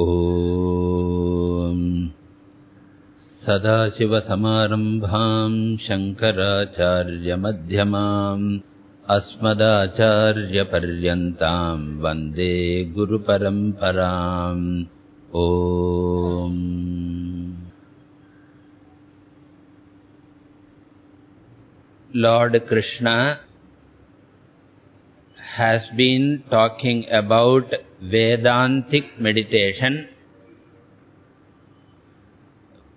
ॐ सदाशिवसमारम्भाम् शङ्कराचार्यमध्यमाम् अस्मदाचार्यपर्यन्ताम् वन्दे गुरुपरम्पराम् ॐ Lord Krishna has been talking about Vedantic meditation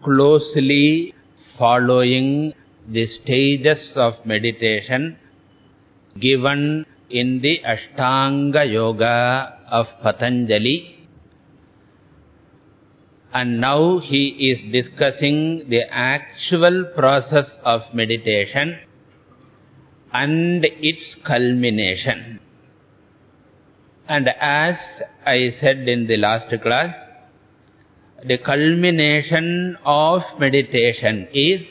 closely following the stages of meditation given in the Ashtanga Yoga of Patanjali. And now he is discussing the actual process of meditation and its culmination. And as I said in the last class, the culmination of meditation is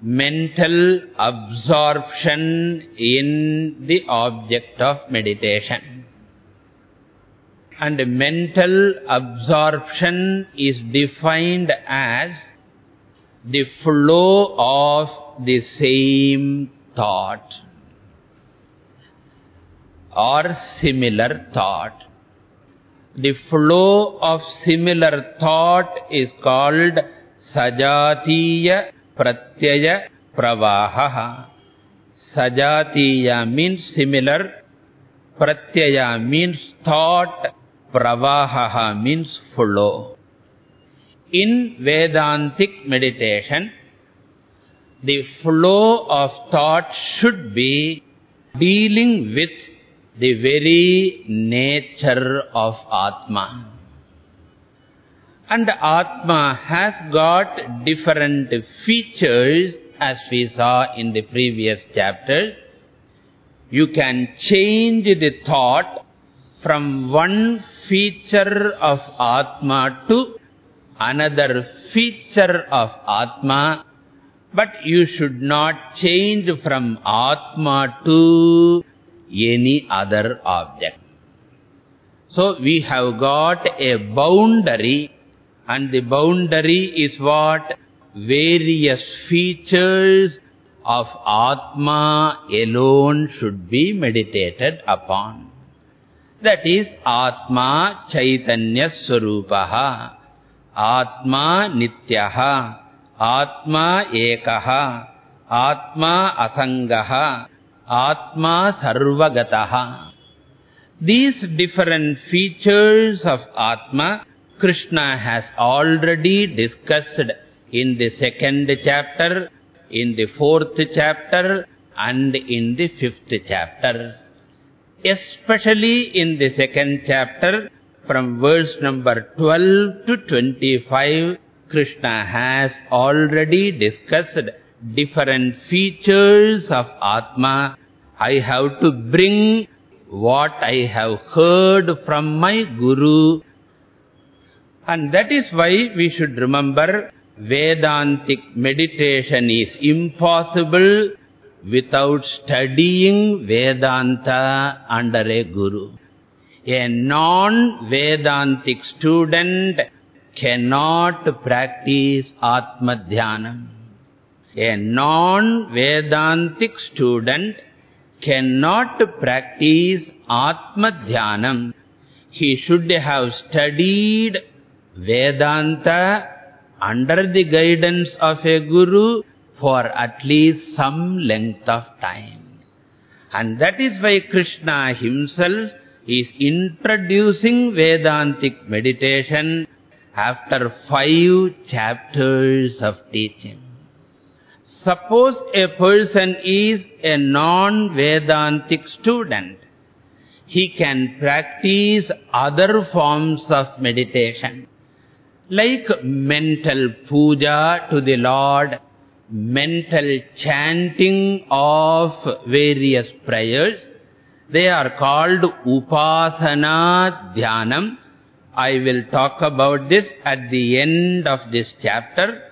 mental absorption in the object of meditation. And mental absorption is defined as the flow of the same thought or similar thought. The flow of similar thought is called Sajatiya Pratyaya Pravaha. Sajatiya means similar, Pratyaya means thought, Pravaha means flow. In Vedantic meditation, the flow of thought should be dealing with the very nature of Atma. And Atma has got different features as we saw in the previous chapter. You can change the thought from one feature of Atma to another feature of Atma but you should not change from Atma to any other object. So we have got a boundary and the boundary is what? Various features of Atma alone should be meditated upon. That is Atma Chaitanya Swarupaha, Atma Nityaha, Atma Ekaha, Atma Asangaha, Atma Sarvagataha. These different features of Atma, Krishna has already discussed in the second chapter, in the fourth chapter, and in the fifth chapter. Especially in the second chapter, from verse number 12 to 25, Krishna has already discussed different features of Atma. I have to bring what I have heard from my Guru. And that is why we should remember Vedantic meditation is impossible without studying Vedanta under a Guru. A non-Vedantic student cannot practice Atma Dhyanam. A non-Vedantic student cannot practice Atma Dhyanam. He should have studied Vedanta under the guidance of a Guru for at least some length of time. And that is why Krishna himself is introducing Vedantic meditation after five chapters of teaching. Suppose a person is a non-Vedantic student. He can practice other forms of meditation. Like mental puja to the Lord, mental chanting of various prayers. They are called upasana dhyanam I will talk about this at the end of this chapter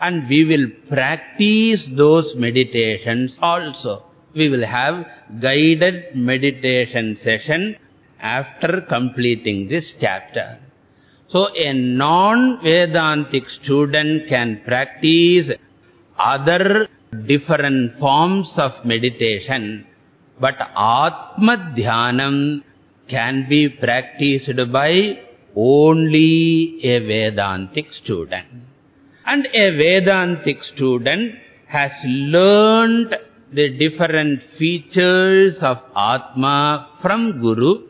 and we will practice those meditations also. We will have guided meditation session after completing this chapter. So a non-Vedantic student can practice other different forms of meditation, but Atma Dhyanam can be practiced by only a Vedantic student. And a Vedantic student has learned the different features of Atma from Guru.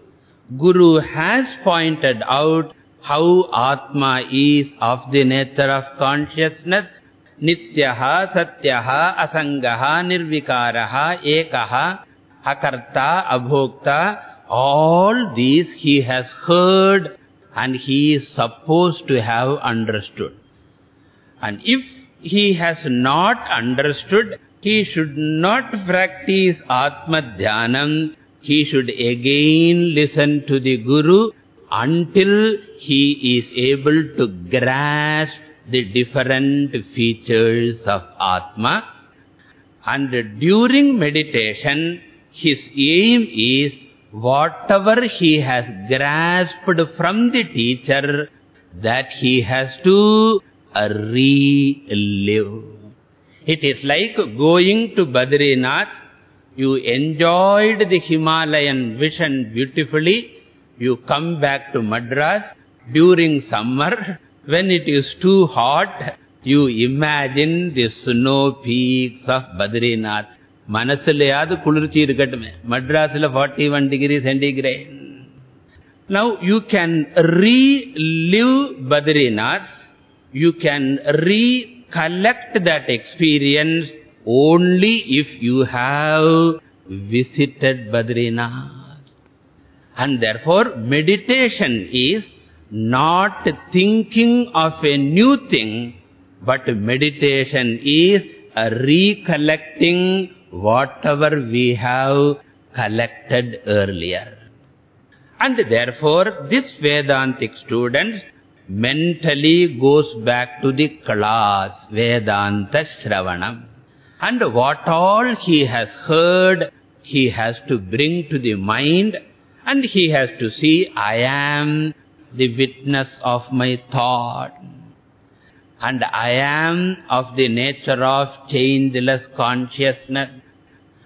Guru has pointed out how Atma is of the nature of consciousness. Nityaha, Satyaha, Asangaha, Nirvikaraha, Ekaha, Akarta, Abhokta. All these he has heard and he is supposed to have understood. And if he has not understood, he should not practice Atma Dhyanam. He should again listen to the Guru until he is able to grasp the different features of Atma. And during meditation, his aim is whatever he has grasped from the teacher, that he has to relive. It is like going to Badrinath. You enjoyed the Himalayan vision beautifully. You come back to Madras during summer. When it is too hot, you imagine the snow peaks of Badrinath. മനസ്സിലെയാത് കുളിർച്ചി ഇരിക്കട്ടുമേ മദ്രാസിലെ forty one degree centigrade now you can relive Badrinath you can recollect that experience only if you have visited Badrinath. And therefore, meditation is not thinking of a new thing, but meditation is recollecting whatever we have collected earlier. And therefore, this Vedantic student mentally goes back to the class, Vedanta Shravanam. And what all he has heard, he has to bring to the mind, and he has to see, I am the witness of my thought. And I am of the nature of changeless consciousness.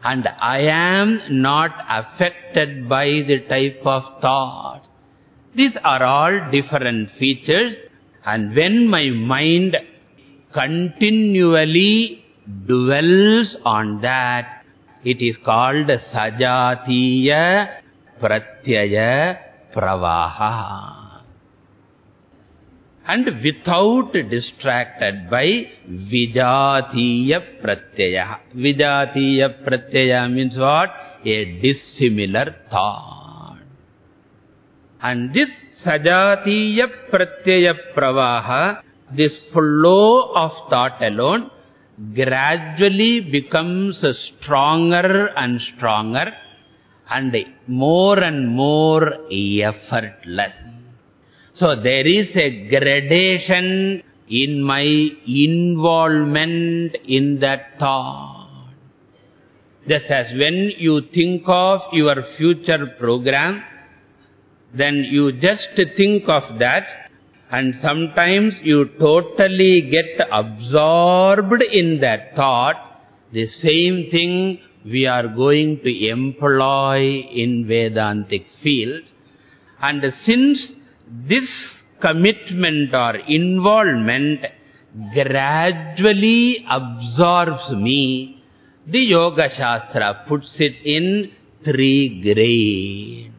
And I am not affected by the type of thought. These are all different features. And when my mind continually dwells on that, it is called Sajatiya Pratyaya Pravaha and without distracted by Vijatiya Pratyaya. Vijatiya Pratyaya means what? A dissimilar thought. And this Sajatiya Pratyaya Pravaha, this flow of thought alone, gradually becomes stronger and stronger and more and more effortless. So there is a gradation in my involvement in that thought. Just as when you think of your future program, then you just think of that and sometimes you totally get absorbed in that thought. The same thing we are going to employ in Vedantic field. And since this commitment or involvement gradually absorbs me, the Yoga Shastra puts it in three grades.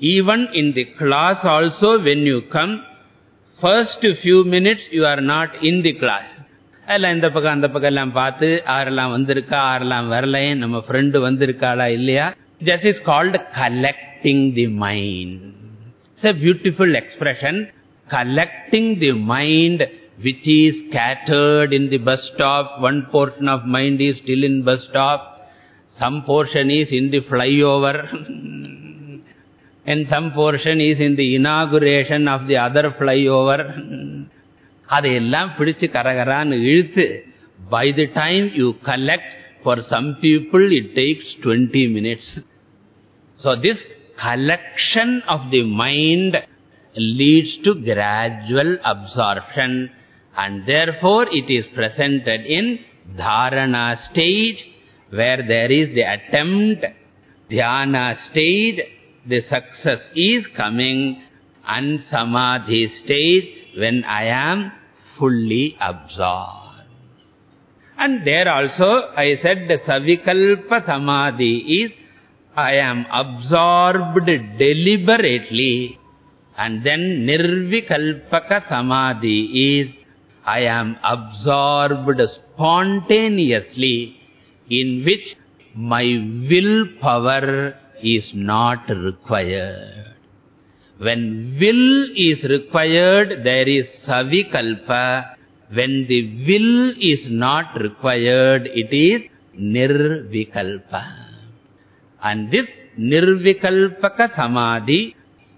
Even in the class also, when you come, first few minutes you are not in the class. எல்லாம் இந்த பக்கம் அந்த பக்கம் எல்லாம் பார்த்து ஆரெல்லாம் வந்திருக்கா ஆரெல்லாம் வரலை நம்ம ஃப்ரெண்டு வந்திருக்காளா இல்லையா That is called collecting the mind. It's a beautiful expression, collecting the mind which is scattered in the bus stop. One portion of mind is still in bus stop. Some portion is in the flyover. and some portion is in the inauguration of the other flyover. அதையெல்லாம் பிடிச்சு கரகரான்னு இழுத்து by the time you collect for some people it takes 20 minutes so this collection of the mind leads to gradual absorption and therefore it is presented in dharana stage where there is the attempt, dhyana stage, the success is coming and samadhi stage when I am fully absorbed. And there also I said the savikalpa samadhi is I am absorbed deliberately and then nirvikalpaka samadhi is I am absorbed spontaneously in which my willpower is not required. When will is required, there is savikalpa. When the will is not required, it is nirvikalpa. And this nirvikalpaka samadhi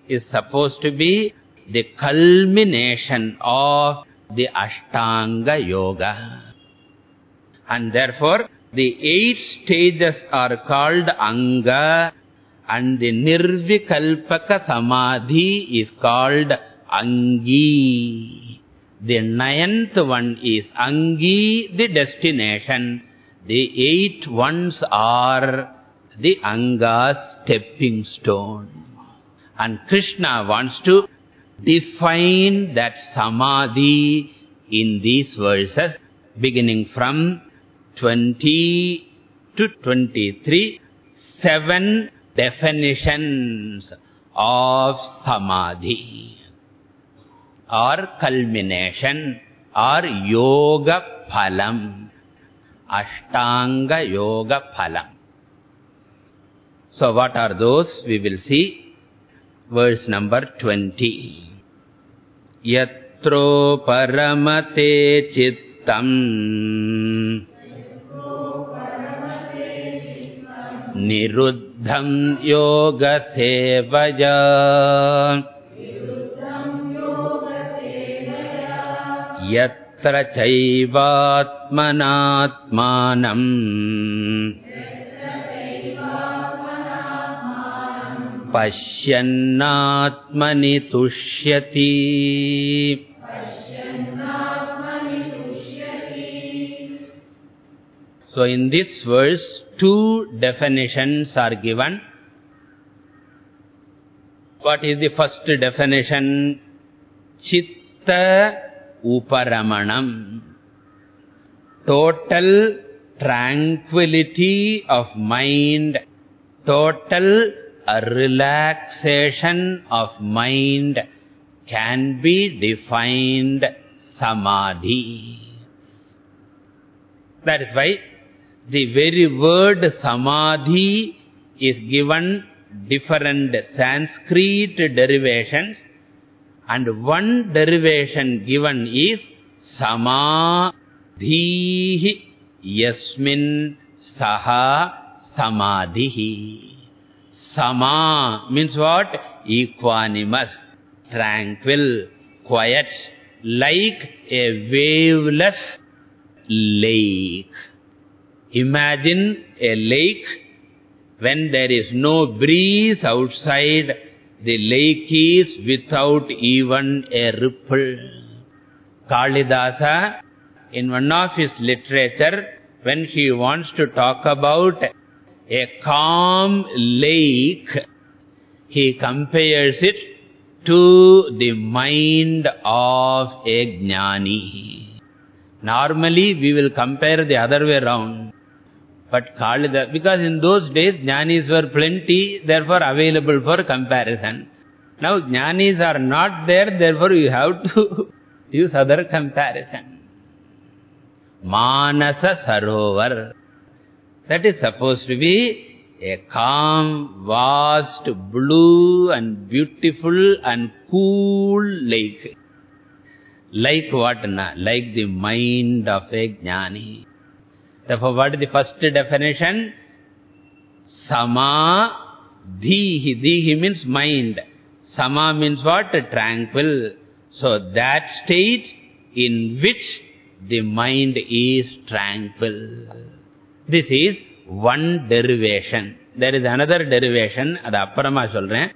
is supposed to be the culmination of the Ashtanga Yoga. And therefore, the eight stages are called Anga and the Nirvikalpaka Samadhi is called Angi. The ninth one is Angi, the destination. The eight ones are the Anga's stepping stone. And Krishna wants to define that Samadhi in these verses, beginning from 20 to 23, seven definitions of samadhi or culmination or yoga phalam, ashtanga yoga phalam. So what are those? We will see verse number 20. Yatro paramate chittam निरुद्धम् योगसेवया यत्र चैवात्मनात्मानम् पश्यन्नात्मनि तुष्यति So in this verse, two definitions are given. What is the first definition? Chitta Uparamanam. Total tranquility of mind, total relaxation of mind can be defined samadhi. That is why the very word samadhi is given different Sanskrit derivations and one derivation given is samadhihi yasmin saha samadhihi. Sama means what? Equanimous, tranquil, quiet, like a waveless lake. Imagine a lake, when there is no breeze outside, the lake is without even a ripple. Kalidasa, in one of his literature, when he wants to talk about a calm lake, he compares it to the mind of a jnani. Normally, we will compare the other way around. But Kalida, because in those days jnanis were plenty, therefore available for comparison. Now jnanis are not there, therefore you have to use other comparison. Manasa Sarovar. That is supposed to be a calm, vast, blue and beautiful and cool lake. Like what na? Like the mind of a jnani. Therefore, what is the first definition? Sama dhihi. Dhihi means mind. Sama means what? Tranquil. So, that state in which the mind is tranquil. This is one derivation. There is another derivation, அது அப்புறமா சொல்றேன்.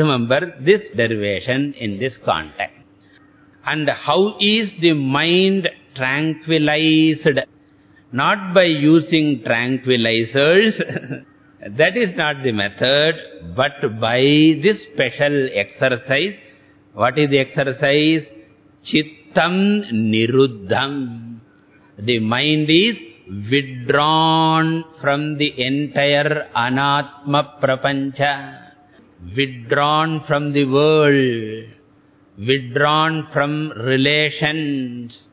Remember this derivation in this context. And how is the mind tranquilized? Not by using tranquilizers, that is not the method, but by this special exercise. What is the exercise? Chittam niruddham. The mind is withdrawn from the entire anatma prapancha withdrawn from the world, withdrawn from relations,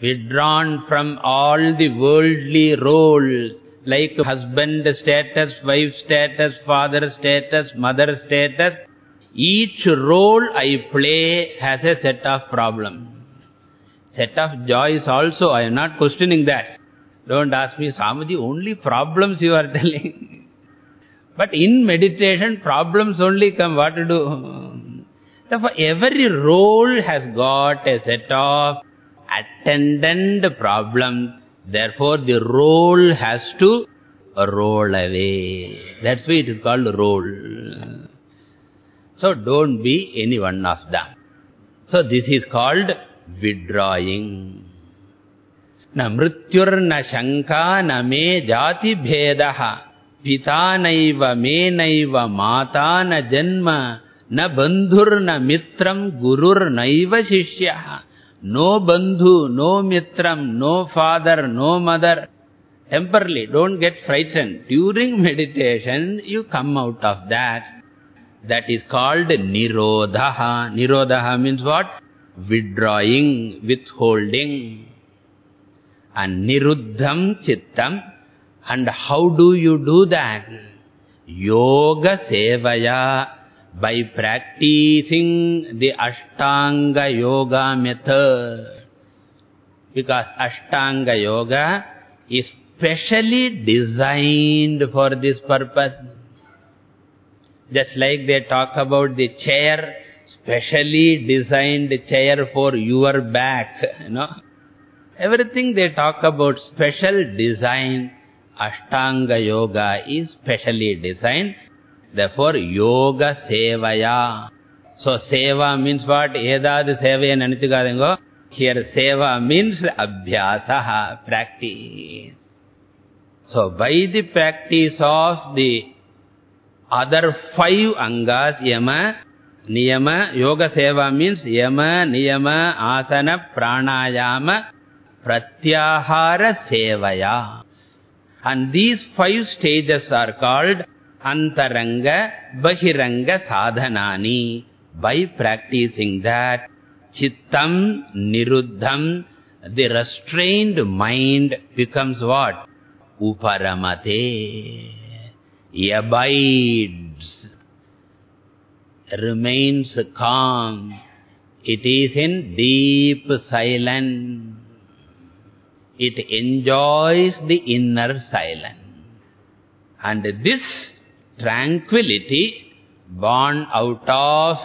withdrawn from all the worldly roles, like husband status, wife status, father status, mother status. Each role I play has a set of problems. Set of joys also, I am not questioning that. Don't ask me, Swamiji, only problems you are telling. But in meditation, problems only come. What to do? Therefore, every role has got a set of attendant problems. Therefore, the role has to roll away. That's why it is called role. So, don't be any one of them. So, this is called withdrawing. Na shanka na me jati bhedaha. पिता नैव मे नैव माता न जन्म न बन्धुर्न मित्रम् गुरुर्नैव शिष्यः। no bandhu no mitram no father no mother temporarily don't get frightened. During meditation you come out of that. That is called nirodha. Nirodha means what? Withdrawing withholding and niruddham chittam and how do you do that? Yoga Sevaya, by practicing the Ashtanga Yoga method. Because Ashtanga Yoga is specially designed for this purpose. Just like they talk about the chair, specially designed chair for your back, you know. Everything they talk about special design Ashtanga Yoga is specially designed. Therefore, Yoga Sevaya. So, Seva means what? Edad Sevaya Nanitikadango. Here, Seva means Abhyasaha, practice. So, by the practice of the other five Angas, Yama, Niyama, Yoga Seva means Yama, Niyama, Asana, Pranayama, Pratyahara Sevaya. And these five stages are called Antaranga, Bahiranga Sadhanani. By practicing that, Chittam, Niruddham, the restrained mind becomes what? Uparamate. Abides. Remains calm. It is in deep silence it enjoys the inner silence. And this tranquility born out of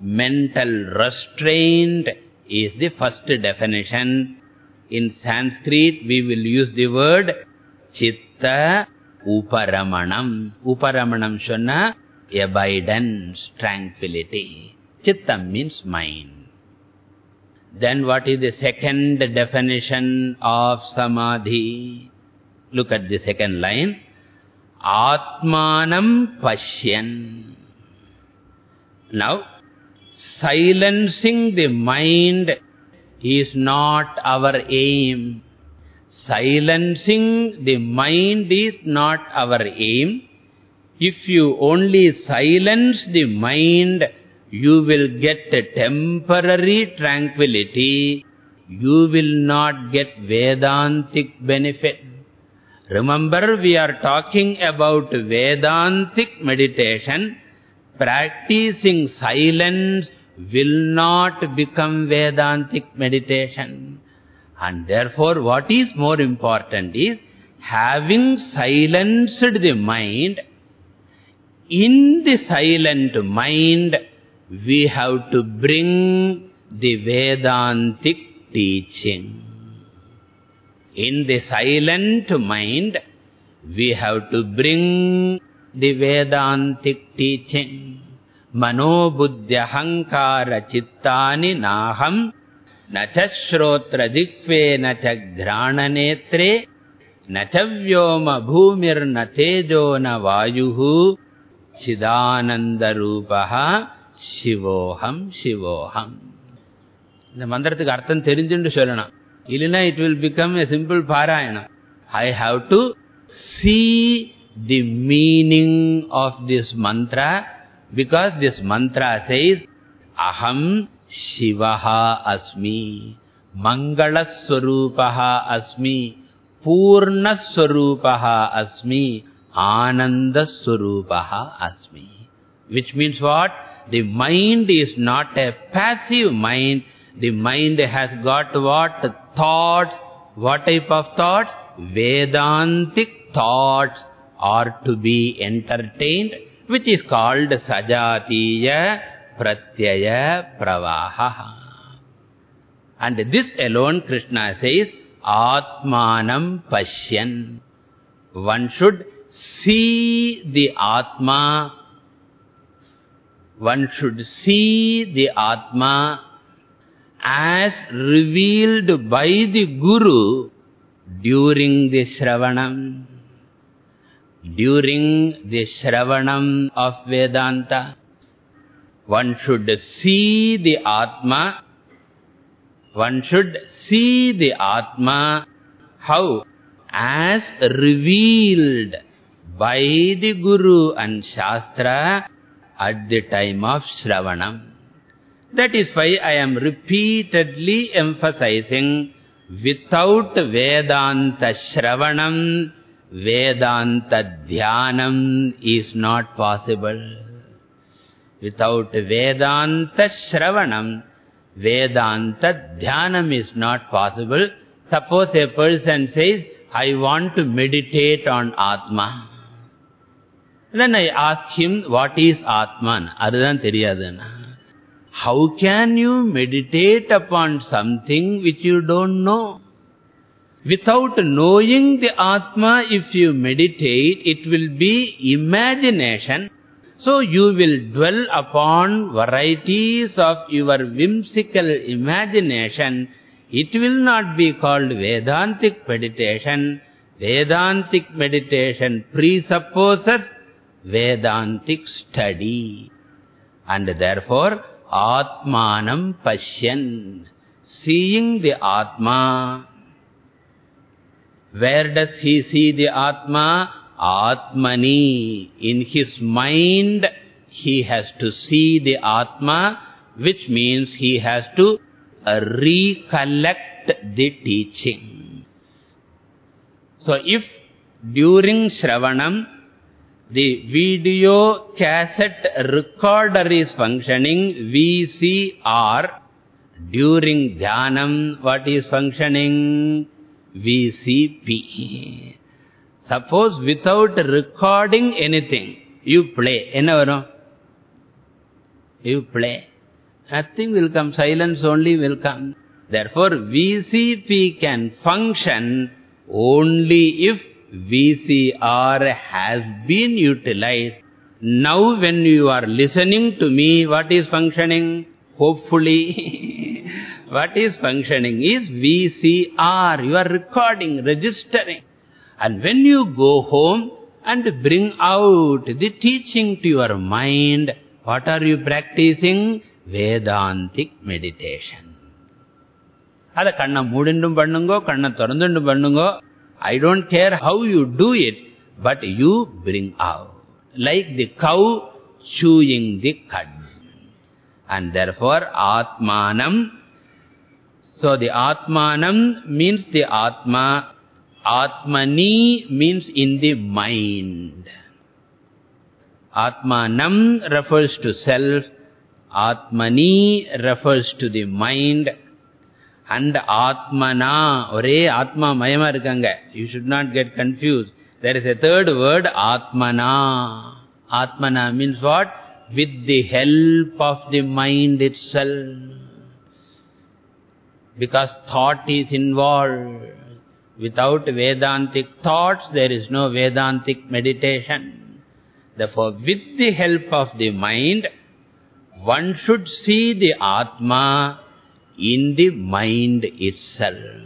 mental restraint is the first definition. In Sanskrit, we will use the word chitta uparamanam. Uparamanam shonna abidance, tranquility. Chitta means mind. Then what is the second definition of samadhi? Look at the second line. Atmanam pashyan. Now, silencing the mind is not our aim. Silencing the mind is not our aim. If you only silence the mind, you will get a temporary tranquility. You will not get Vedantic benefit. Remember, we are talking about Vedantic meditation. Practicing silence will not become Vedantic meditation. And therefore, what is more important is, having silenced the mind, in the silent mind, we have to bring the Vedantic teaching. In the silent mind, we have to bring the Vedantic teaching. मनोबुद्ध्यहङ्कार चित्तानि नाहम् न च श्रोत्रदिक्वे न च घ्राणनेत्रे न च व्योमभूमिर्न तेजो न वायुः चिदानन्दरूपः சிவோஹம் சிவோஹம் இந்த மந்திரத்துக்கு அர்த்தம் தெரிஞ்சுன்னு சொல்லணும் இல்லைன்னா it will become a simple parayanam I have to see the meaning of this mantra because this mantra says aham shivaha asmi mangala swarupaha asmi purna swarupaha asmi ananda swarupaha asmi which means what the mind is not a passive mind the mind has got what? Thoughts. What type of thoughts? Vedantic thoughts are to be entertained, which is called Sajatiya Pratyaya Pravaha. And this alone Krishna says, Atmanam Pashyan. One should see the Atma. One should see the Atma as revealed by the Guru during the Shravanam. During the Shravanam of Vedanta, one should see the Atma, one should see the Atma, how? As revealed by the Guru and Shastra at the time of Shravanam. That is why I am repeatedly emphasizing without Vedanta Shravanam, Vedanta Dhyanam is not possible. Without Vedanta Shravanam, Vedanta Dhyanam is not possible. Suppose a person says, I want to meditate on Atma. Then I asked him, what is Atman? Arudhan Teriyadana. How can you meditate upon something which you don't know? Without knowing the Atma, if you meditate, it will be imagination. So you will dwell upon varieties of your whimsical imagination. It will not be called Vedantic meditation. Vedantic meditation presupposes Vedantic study. And therefore, Atmanam Pashyan. Seeing the Atma. Where does he see the Atma? Atmani. In his mind, he has to see the Atma, which means he has to recollect the teaching. So if during Shravanam, the video cassette recorder is functioning, VCR. During Dhyanam, what is functioning? VCP. Suppose without recording anything, you play. Enna You play. Nothing will come. Silence only will come. Therefore, VCP can function only if VCR has been utilized. Now when you are listening to me, what is functioning? Hopefully, what is functioning is VCR. You are recording, registering. And when you go home and bring out the teaching to your mind, what are you practicing? Vedantic meditation. அதை கண்ணை மூடிண்டும் பண்ணுங்கோ கண்ணை திறந்துண்டும் பண்ணுங்கோ I don't care how you do it, but you bring out. Like the cow chewing the cud. And therefore, Atmanam. So the Atmanam means the Atma. Atmani means in the mind. Atmanam refers to self. Atmani refers to the mind and atmana ஒரே ஆத்மா மயமா இருக்காங்க you should not get confused there is a third word atmana atmana means what with the help of the mind itself because thought is involved without vedantic thoughts there is no vedantic meditation therefore with the help of the mind one should see the Atma in the mind itself.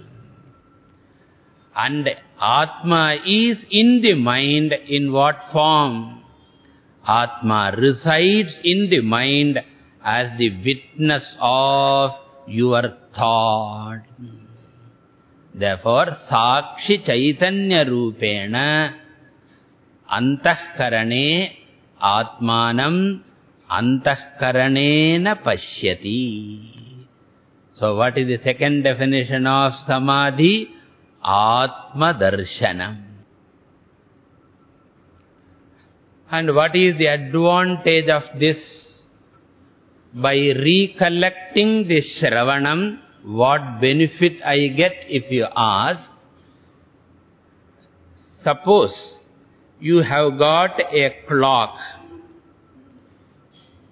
And Atma is in the mind in what form? Atma resides in the mind as the witness of your thought. Therefore, Sakshi Chaitanya Rupena Antahkarane Atmanam Antahkaranena Pashyati. So, what is the second definition of Samadhi? Atma Darshanam. And what is the advantage of this? By recollecting the Shravanam, what benefit I get if you ask? Suppose you have got a clock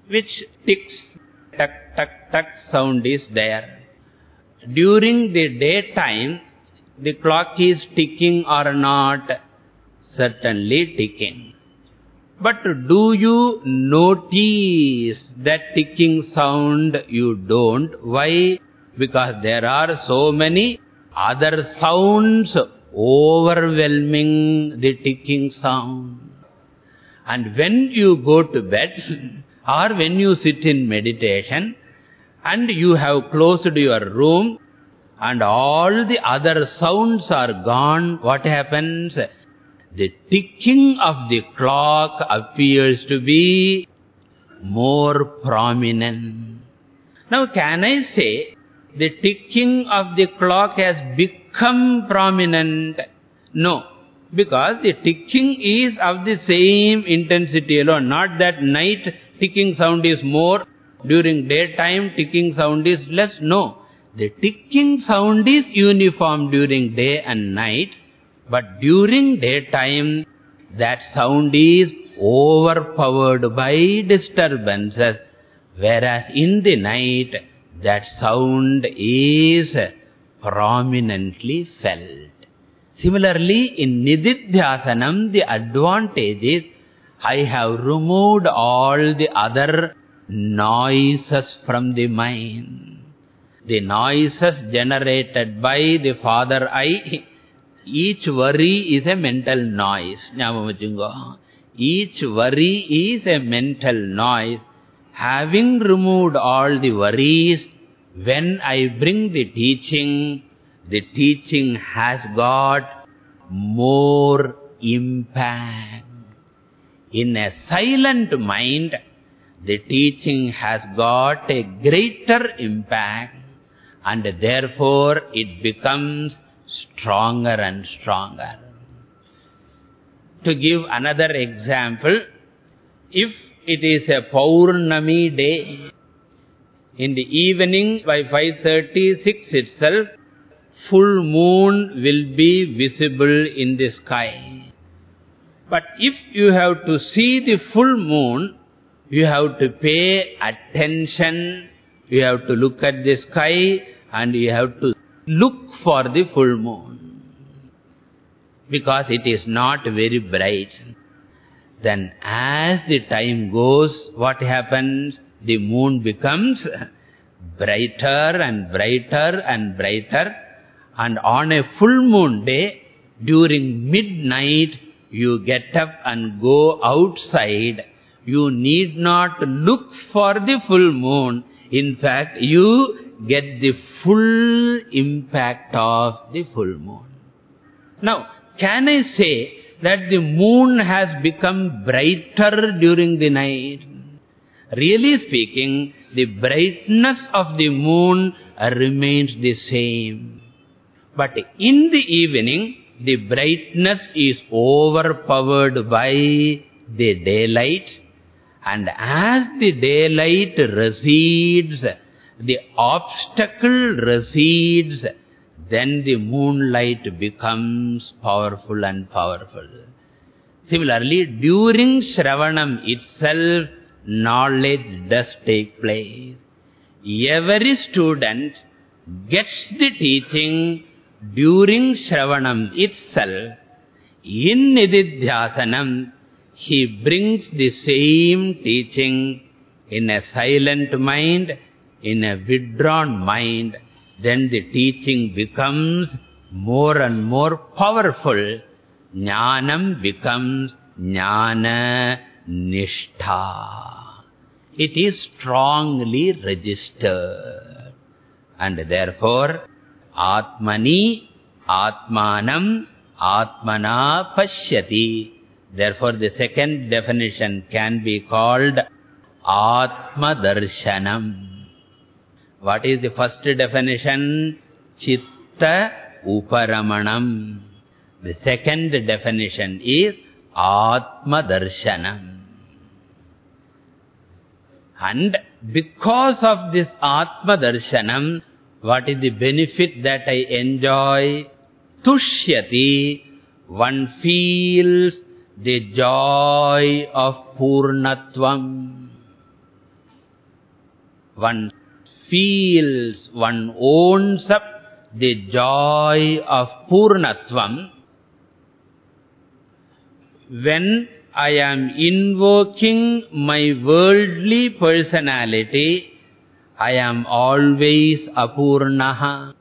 which ticks, tuck, tuck, tuck sound is there. During the daytime, the clock is ticking or not? Certainly ticking. But do you notice that ticking sound? You don't. Why? Because there are so many other sounds overwhelming the ticking sound. And when you go to bed, or when you sit in meditation, and you have closed your room, and all the other sounds are gone, what happens? The ticking of the clock appears to be more prominent. Now, can I say the ticking of the clock has become prominent? No, because the ticking is of the same intensity alone, not that night ticking sound is more, during daytime ticking sound is less. No, the ticking sound is uniform during day and night, but during daytime, that sound is overpowered by disturbances, whereas in the night, that sound is prominently felt. Similarly, in Nididhyasanam, the advantage is I have removed all the other noises from the mind the noises generated by the father I, each worry is a mental noise. Each worry is a mental noise. Having removed all the worries, when I bring the teaching, the teaching has got more impact. In a silent mind, the teaching has got a greater impact and therefore it becomes stronger and stronger. To give another example, if it is a Paurnami day, in the evening by 5.36 itself, full moon will be visible in the sky. But if you have to see the full moon, you have to pay attention, you have to look at the sky, and you have to look for the full moon. Because it is not very bright. Then as the time goes, what happens? The moon becomes brighter and brighter and brighter. And on a full moon day, during midnight, you get up and go outside. You need not look for the full moon. In fact, you get the full impact of the full moon. Now, can I say that the moon has become brighter during the night? Really speaking, the brightness of the moon remains the same. But in the evening, the brightness is overpowered by the daylight. And as the daylight recedes, the obstacle recedes, then the moonlight becomes powerful and powerful. Similarly, during Shravanam itself, knowledge does take place. Every student gets the teaching during Shravanam itself. In Nididhyasanam, he brings the same teaching in a silent mind, in a withdrawn mind, then the teaching becomes more and more powerful. Jnanam becomes jnana nishtha. It is strongly registered. And therefore, Atmani, Atmanam, Atmana Pashyati. Therefore, the second definition can be called Atma Darshanam. What is the first definition? Chitta Uparamanam. The second definition is Atma Darshanam. And because of this Atma Darshanam, what is the benefit that I enjoy? Tushyati, one feels the joy of Purnatvam. One feels, one owns up the joy of Purnatvam. When I am invoking my worldly personality, I am always Apurnaha.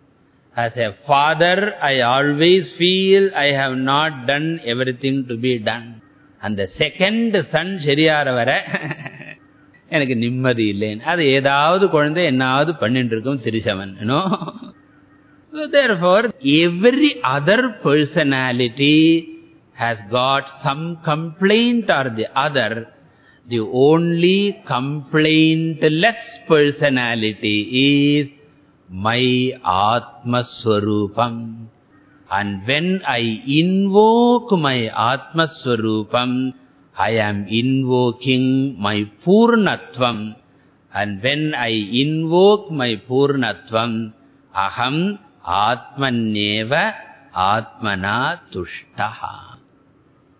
As a father, I always feel I have not done everything to be done. And the second son, சரியார வர எனக்கு நிம்மதி இல்லைன்னு அது ஏதாவது குழந்தை என்னாவது பண்ணிட்டு இருக்கும் திரிசவன் you know so therefore every other personality has got some complaint or the other the only complaintless personality is my atma swarupam and when i invoke my atma swarupam I am invoking my Purnatvam. And when I invoke my Purnatvam, Aham Atmanyeva Atmana Tushtaha.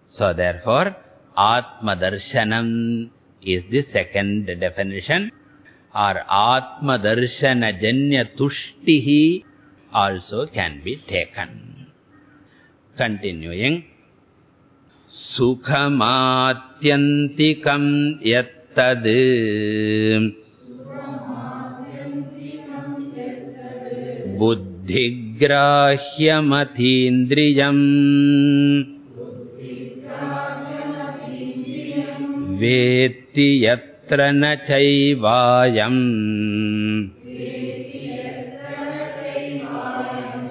So therefore, Atma Darshanam is the second definition. Or Atma Darshana Janya Tushtihi also can be taken. Continuing. सुखमात्यन्तिकम् यत्तद् बुद्धिग्राह्यमतीन्द्रियम् वेत्ति यत्र न चैवायम्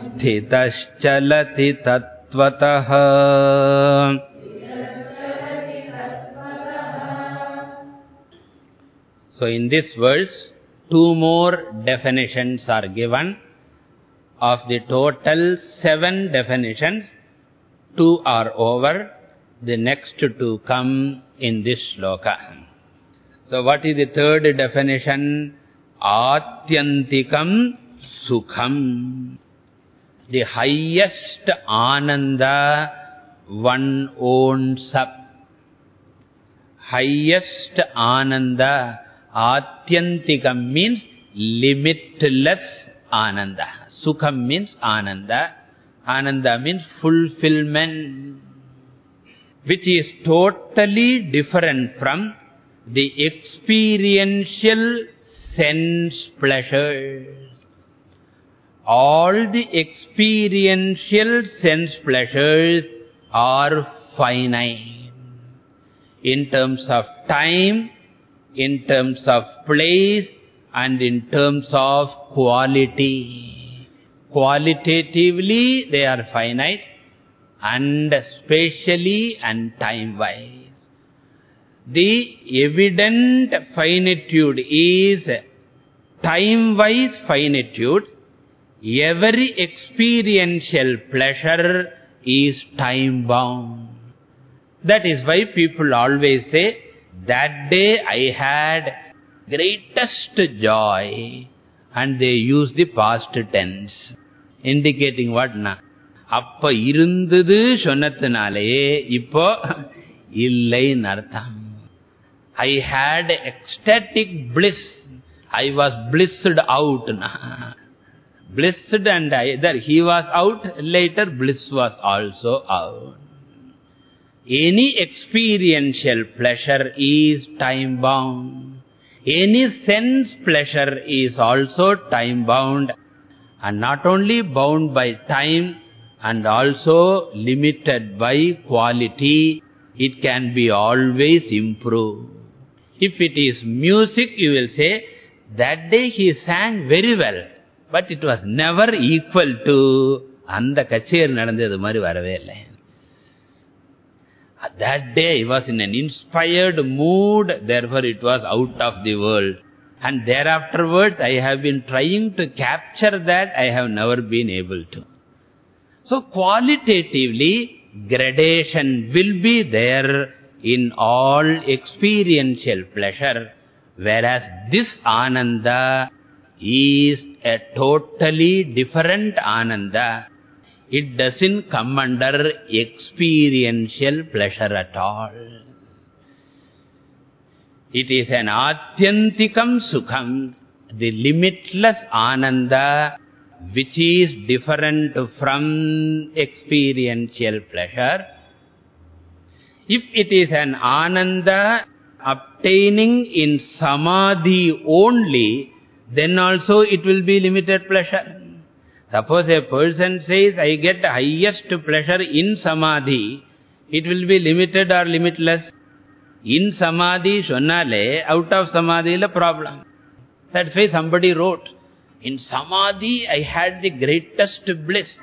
स्थितश्चलति तत्त्वतः So in this verse, two more definitions are given. Of the total seven definitions, two are over. The next two come in this sloka. So what is the third definition? Atyantikam Sukham. The highest Ananda one owns up. Highest Ananda Atyantikam means limitless Ananda. Sukham means Ananda. Ananda means fulfillment. Which is totally different from the experiential sense pleasures. All the experiential sense pleasures are finite. In terms of time, in terms of place and in terms of quality. Qualitatively, they are finite and spatially and time-wise the evident finitude is time-wise finitude. Every experiential pleasure is time-bound. That is why people always say, that day I had greatest joy. And they use the past tense, indicating what na. Appa irundhudu sonnathunale, ippo illai nartham. I had ecstatic bliss. I was blissed out. Blissed and either he was out, later bliss was also out. Any experiential pleasure is time-bound. Any sense pleasure is also time-bound and not only bound by time and also limited by quality, it can be always improved. If it is music, you will say, that day he sang very well, but it was never equal to அந்த கச்சேரி நடந்தது மாதிரி வரவே இல்லை that day he was in an inspired mood therefore it was out of the world and thereafterwards i have been trying to capture that i have never been able to so qualitatively gradation will be there in all experiential pleasure whereas this ananda is a totally different ananda. It doesn't come under experiential pleasure at all. It is an atyantikam sukham, the limitless ananda, which is different from experiential pleasure. If it is an ananda obtaining in samadhi only, then also it will be limited pleasure. Suppose a person says, I get highest pleasure in samadhi, it will be limited or limitless. In samadhi, sonnale, out of samadhi, the problem. That's why somebody wrote, in samadhi, I had the greatest bliss.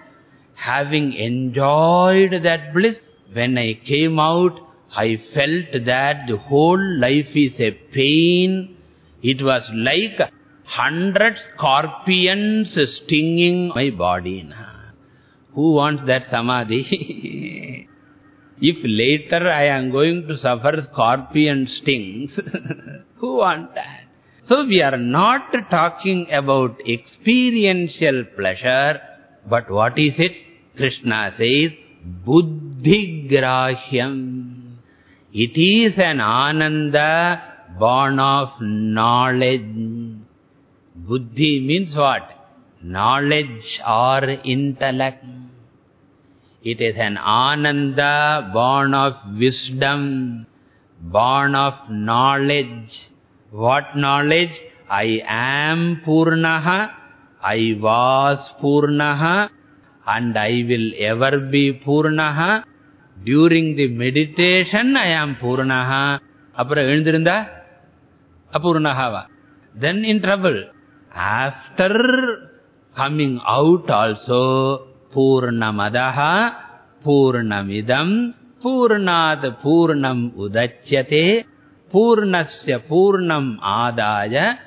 Having enjoyed that bliss, when I came out, I felt that the whole life is a pain. It was like hundred scorpions stinging my body. Who wants that samadhi? if later I am going to suffer scorpion stings, who wants that? So we are not talking about experiential pleasure, but what is it? Krishna says, buddhigrahyam. It is an ananda born of knowledge. Buddhi means what? Knowledge or intellect. It is an ananda born of wisdom, born of knowledge. What knowledge? I am Purnaha, I was Purnaha, and I will ever be Purnaha. During the meditation, I am Purnaha. Appura எழுந்திருந்தா Apurnahava. Then in trouble. After coming out also, Purnamadaha, Purnamidam, Purnat Purnam Udachyate, Purnasya Purnam Adaya,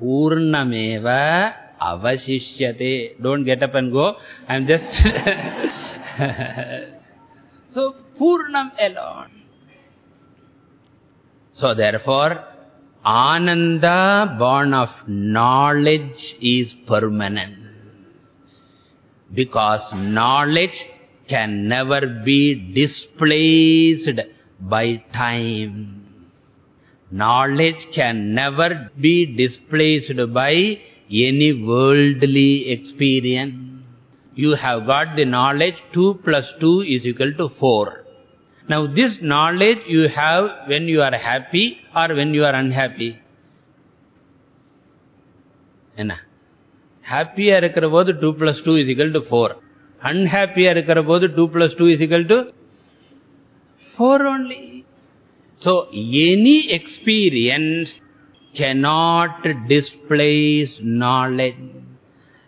Purnameva Avashishyate. Don't get up and go. I'm just... so, Purnam alone. So therefore, Ananda born of knowledge is permanent. Because knowledge can never be displaced by time. Knowledge can never be displaced by any worldly experience You have got the knowledge 2 plus 2 is equal to 4. Now this knowledge you have when you are happy or when you are unhappy. என்ன ஹாப்பியா இருக்கிற போது 2 plus 2 is equal to 4. Unhappy இருக்கிற போது 2 plus 2 is equal to 4 only. So any experience cannot displace knowledge.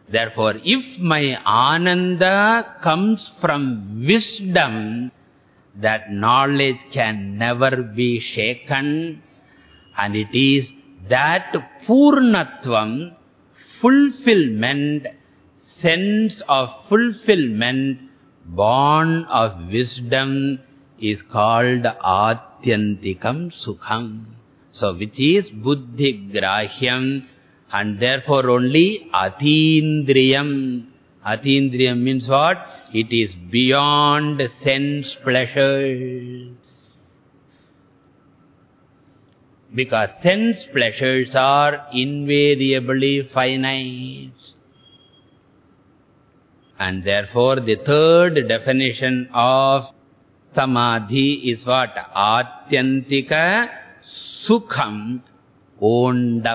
Therefore, if my ananda comes from wisdom, that knowledge can never be shaken and it is that purnatvam, fulfillment, sense of fulfillment born of wisdom is called atyantikam sukham. So which is buddhi grahyam and therefore only atindriyam. Atindriyam means what? It is beyond sense pleasures. Because sense pleasures are invariably finite. And therefore the third definition of samadhi is what? Atyantika sukham owned.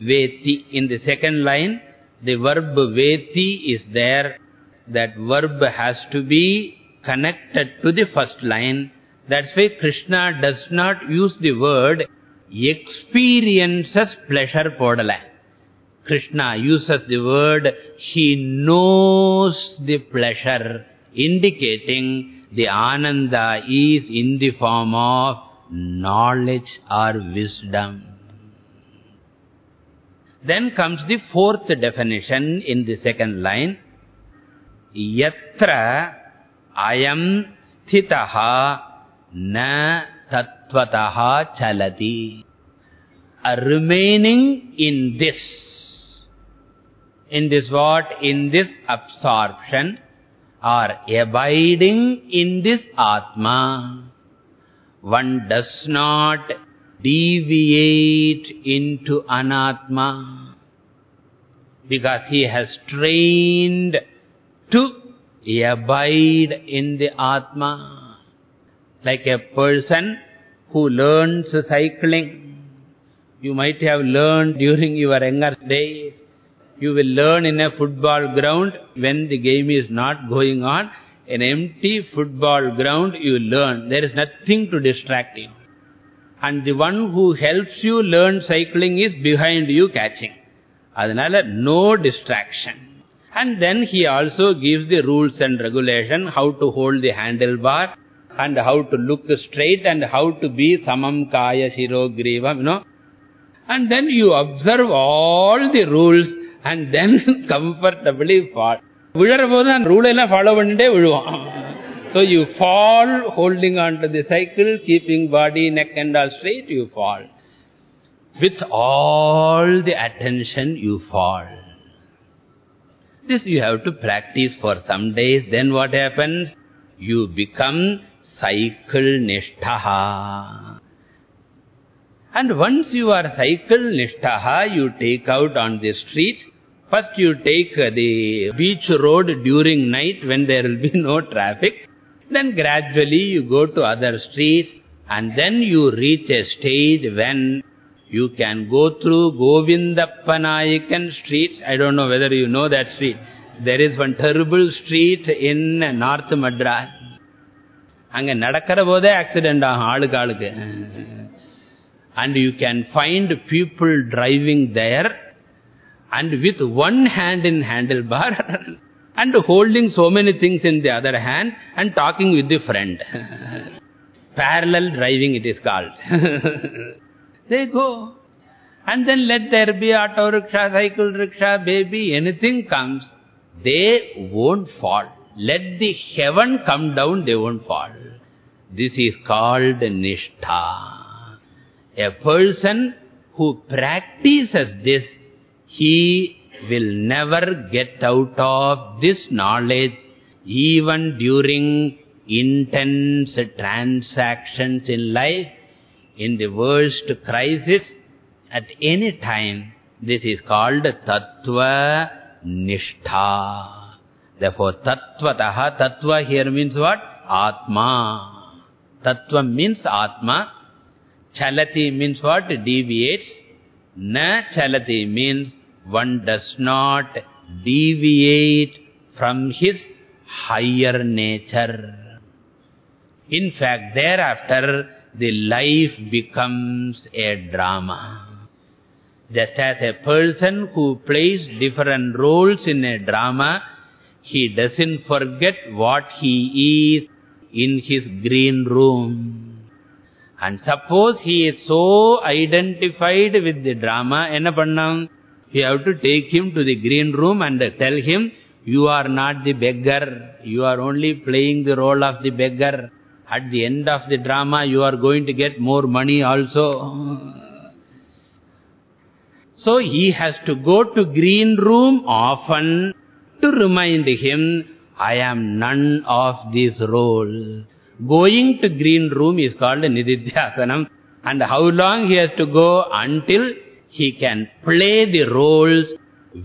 Veti. In the second line, the verb veti is there. That verb has to be connected to the first line. That's why Krishna does not use the word experiences pleasure podala. Krishna uses the word, he knows the pleasure, indicating the ananda is in the form of knowledge or wisdom. Then comes the fourth definition in the second line. Yatra ayam sthitaha na tattvataha chalati. A remaining in this. In this what? In this absorption or abiding in this Atma. One does not deviate into anatma because he has trained to abide in the atma. Like a person who learns cycling you might have learned during your younger days. You will learn in a football ground when the game is not going on. An empty football ground you learn. There is nothing to distract you and the one who helps you learn cycling is behind you catching. Adanala, no distraction. And then he also gives the rules and regulation, how to hold the handlebar, and how to look straight, and how to be samam kaya shiro grivam, you know. And then you observe all the rules, and then comfortably fall. விழறபோது அந்த rule எல்லாம் follow பண்ணிட்டே விழுவோம் so you fall holding on to the cycle, keeping body, neck and all straight, you fall. With all the attention, you fall. This you have to practice for some days. Then what happens? You become cycle nishtaha. And once you are cycle nishtaha, you take out on the street. First you take the beach road during night when there will be no traffic. Then gradually you go to other streets and then you reach a stage when you can go through Govindappanayakan street. I don't know whether you know that street. There is one terrible street in North Madras. அங்க நடக்கிற போதே accident ஆகும் ஆளுக்கு ஆளுக்கு and you can find people driving there and with one hand in handlebar and holding so many things in the other hand and talking with the friend. Parallel driving it is called. they go. And then let there be auto rickshaw, cycle rickshaw, baby, anything comes, they won't fall. Let the heaven come down, they won't fall. This is called nishtha. A person who practices this, he will never get out of this knowledge even during intense transactions in life, in the worst crisis, at any time, this is called tattva nishtha. Therefore, tattvataha, tattva here means what? Atma. Tattva means atma. Chalati means what? Deviates. Na chalati means one does not deviate from his higher nature. In fact, thereafter, the life becomes a drama. Just as a person who plays different roles in a drama, he doesn't forget what he is in his green room. And suppose he is so identified with the drama, enna pannam? You have to take him to the green room and tell him, you are not the beggar. You are only playing the role of the beggar. At the end of the drama, you are going to get more money also. So he has to go to green room often to remind him, I am none of these roles. Going to green room is called Nididhyasanam. And how long he has to go? Until he can play the roles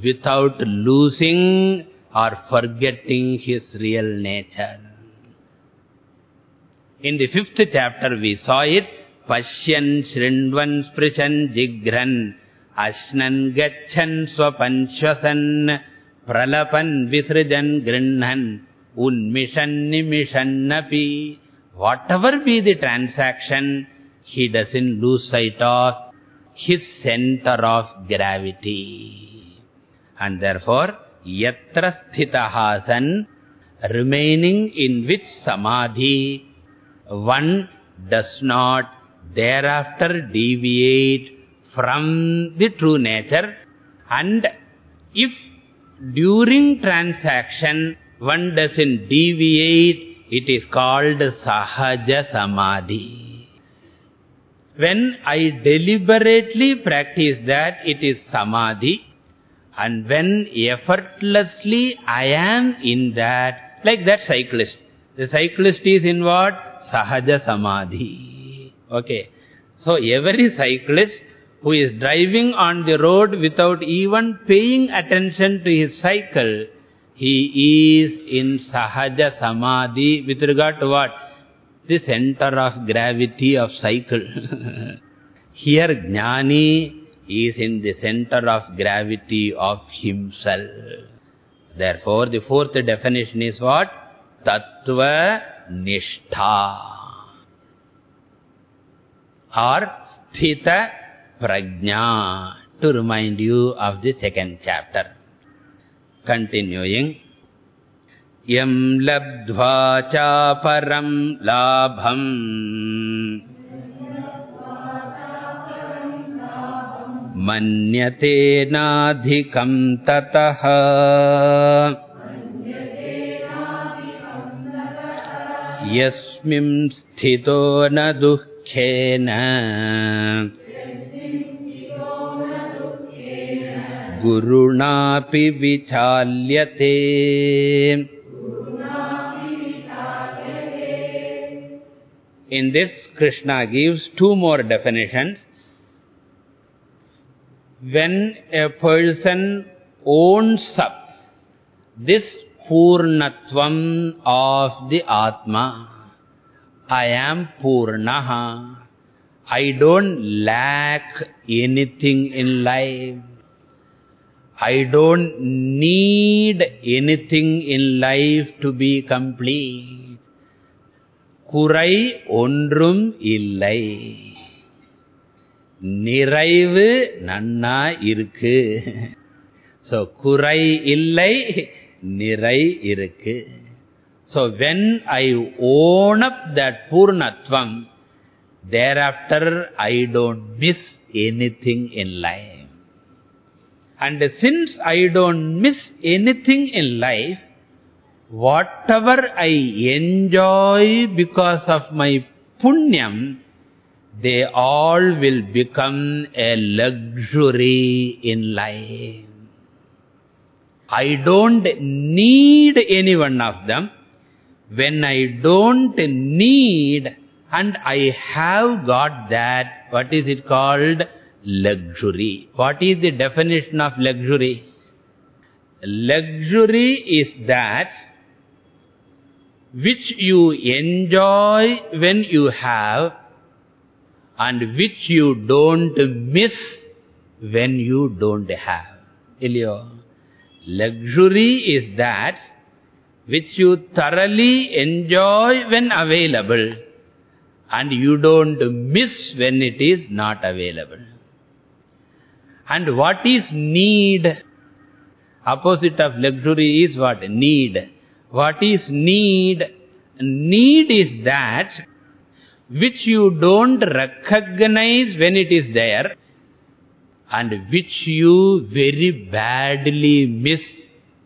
without losing or forgetting his real nature. In the fifth chapter we saw it, Pashyan Shrindvan Sprishan Jigran Ashnan Gachan Swapanshwasan Pralapan Visrijan Grinhan Unmishan Nimishan Napi Whatever be the transaction, he doesn't lose sight of his center of gravity. And therefore, yatra sthitahasan, remaining in which samadhi, one does not thereafter deviate from the true nature. And if during transaction one doesn't deviate, it is called sahaja samadhi. When I deliberately practice that, it is samadhi. And when effortlessly I am in that, like that cyclist. The cyclist is in what? Sahaja samadhi. Okay. So every cyclist who is driving on the road without even paying attention to his cycle, he is in sahaja samadhi with regard to what? The center of gravity of cycle. Here Jnani is in the center of gravity of himself. Therefore, the fourth definition is what? Tattva Nishtha. Or Sthita Prajna. To remind you of the second chapter. Continuing. यं लब्ध्वा चापरं लाभम्। मन्यतेनाधिकं ततः। यस्मिं स्थितो न दुःखेन। गुरुणापि विचाल्यते In this, Krishna gives two more definitions. When a person owns up this Purnatvam of the Atma, I am Purnaha. I don't lack anything in life. I don't need anything in life to be complete. குறை ஒன்றும் இல்லை நிறைவு நன்னா இருக்கு so குறை இல்லை நிறை இருக்கு so when i own up that purnatvam thereafter i don't miss anything in life and since i don't miss anything in life whatever I enjoy because of my punyam, they all will become a luxury in life. I don't need any one of them. When I don't need and I have got that, what is it called? Luxury. What is the definition of luxury? Luxury is that which you enjoy when you have and which you don't miss when you don't have. Luxury is that which you thoroughly enjoy when available and you don't miss when it is not available. And what is need? Opposite of luxury is what? Need. What is need? Need is that which you don't recognize when it is there and which you very badly miss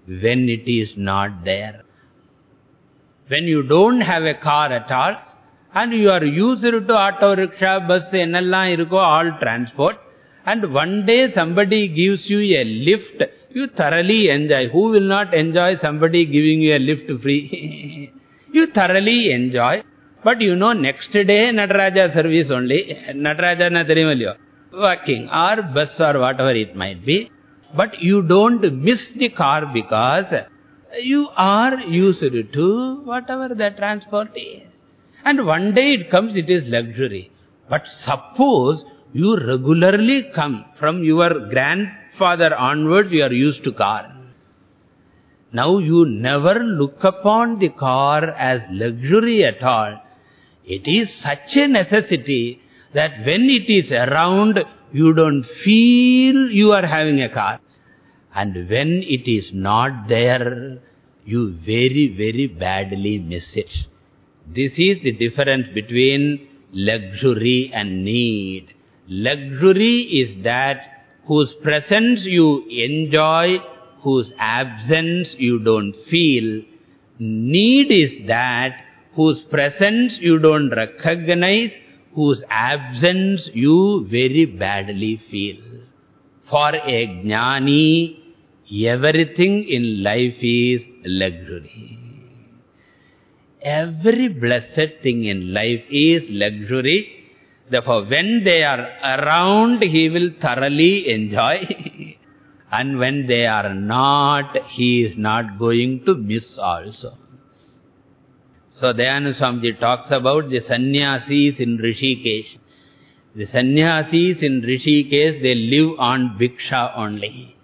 when it is not there. When you don't have a car at all and you are used to auto, rickshaw, bus, all transport and one day somebody gives you a lift you thoroughly enjoy. Who will not enjoy somebody giving you a lift free? you thoroughly enjoy. But you know, next day, Nataraja service only. Nataraja na therimalyo. Walking or bus or whatever it might be. But you don't miss the car because you are used to whatever the transport is. And one day it comes, it is luxury. But suppose you regularly come from your grandfather onwards, you are used to car. Now you never look upon the car as luxury at all. It is such a necessity that when it is around, you don't feel you are having a car. And when it is not there, you very, very badly miss it. This is the difference between luxury and need. Luxury is that whose presence you enjoy, whose absence you don't feel. Need is that whose presence you don't recognize, whose absence you very badly feel. For a jnani, everything in life is luxury. Every blessed thing in life is luxury. Therefore, when they are around, he will thoroughly enjoy. and when they are not, he is not going to miss also. So, Dayananda Swamiji talks about the sannyasis in Rishikesh. The sannyasis in Rishikesh, they live on bhiksha only.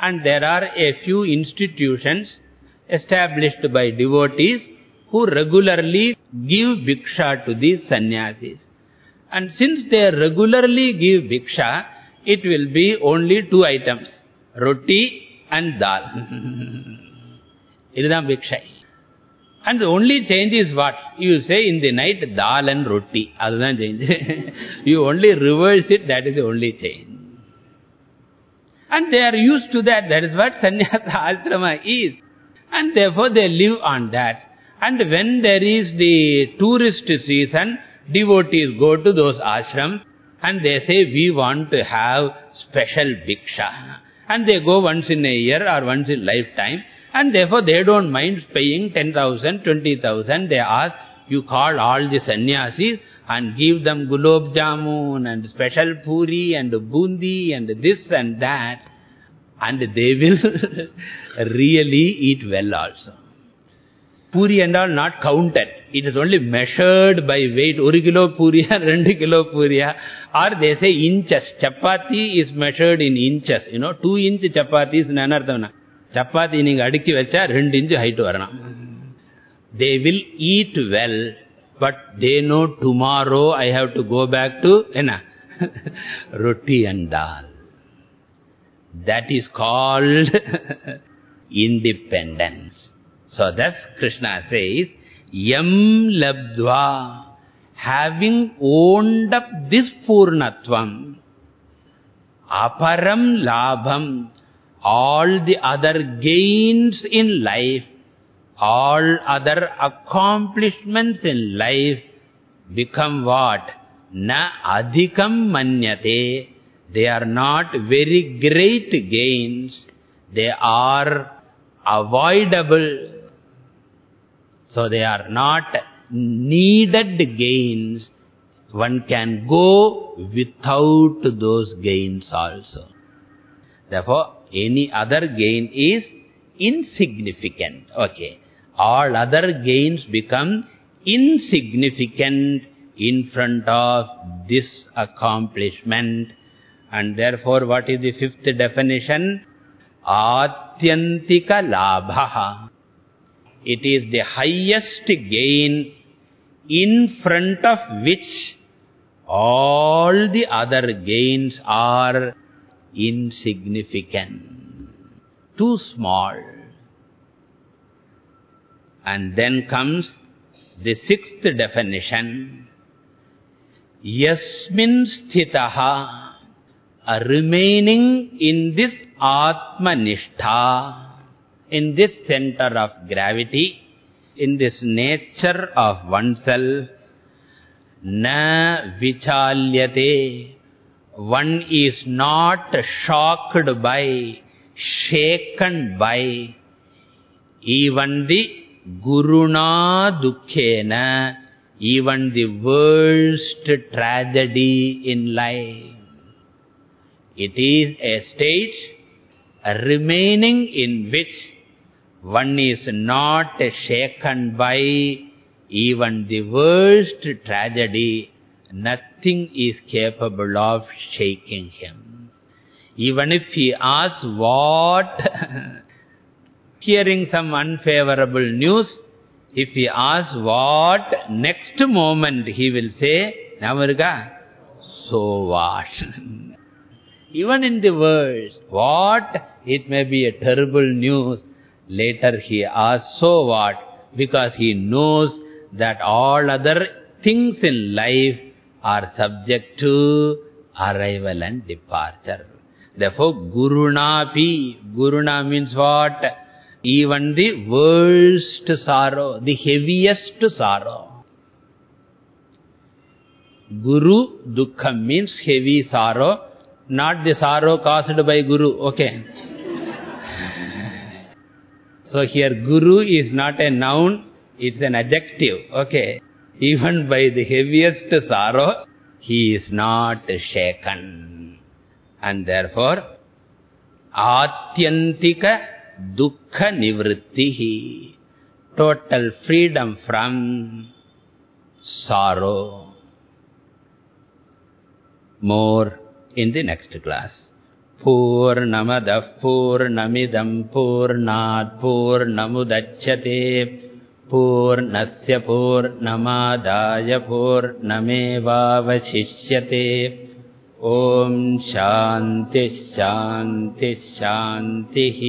And there are a few institutions established by devotees who regularly give bhiksha to these sannyasis. And since they regularly give bhiksha, it will be only two items, roti and dal. Idam bhiksha. And the only change is what? You say in the night, dal and roti. That's change. you only reverse it, that is the only change. And they are used to that. That is what sannyasa ashrama is. And therefore they live on that. And when there is the tourist season, devotees go to those ashrams and they say, we want to have special bhiksha. And they go once in a year or once in lifetime. And therefore they don't mind paying 10,000, 20,000. They ask, you call all the sannyasis and give them gulab jamun and special puri and bundi and this and that. And they will really eat well also. Puri and all not counted. It is only measured by weight. 1 kilo puria 2 kilo puria Or they say inches. Chapati is measured in inches. You know, 2 inch chapati is nanarthavana. Chapati neenga அடுக்கி வச்சா 2 inch height varanam. They will eat well, but they know tomorrow I have to go back to, enna, roti and dal. That is called independence. So thus Krishna says, Yam labdva, having owned up this purnatvam, aparam labham, all the other gains in life, all other accomplishments in life become what? Na adhikam manyate. They are not very great gains. They are avoidable so they are not needed gains. One can go without those gains also. Therefore, any other gain is insignificant. Okay. All other gains become insignificant in front of this accomplishment. And therefore, what is the fifth definition? Atyantika labhaha. It is the highest gain in front of which all the other gains are insignificant, too small. And then comes the sixth definition. Yasmin sthitaha, remaining in this Atmanishtha, in this center of gravity, in this nature of oneself, na vichalyate, one is not shocked by, shaken by, even the guruna dukkhena, even the worst tragedy in life. It is a state remaining in which one is not shaken by even the worst tragedy, nothing is capable of shaking him. Even if he asks what, hearing some unfavorable news, if he asks what, next moment he will say, Namarga, so what? Even in the worst, what? It may be a terrible news. Later he asks, so what? Because he knows that all other things in life are subject to arrival and departure. Therefore, Gurunapi, Guruna means what? Even the worst sorrow, the heaviest sorrow. Guru Dukkha means heavy sorrow, not the sorrow caused by Guru, okay? So here Guru is not a noun, it's an adjective, okay? Even by the heaviest sorrow, he is not shaken. And therefore, Atyantika Dukkha Nivrittihi. Total freedom from sorrow. More in the next class. Purnamadah Purnamidam Purnat Purnamudachyate पूर्णस्य पूर्णमादाय पूर्णमेवावशिष्यते। ॐ शान्तिः शान्तिः शान्तिः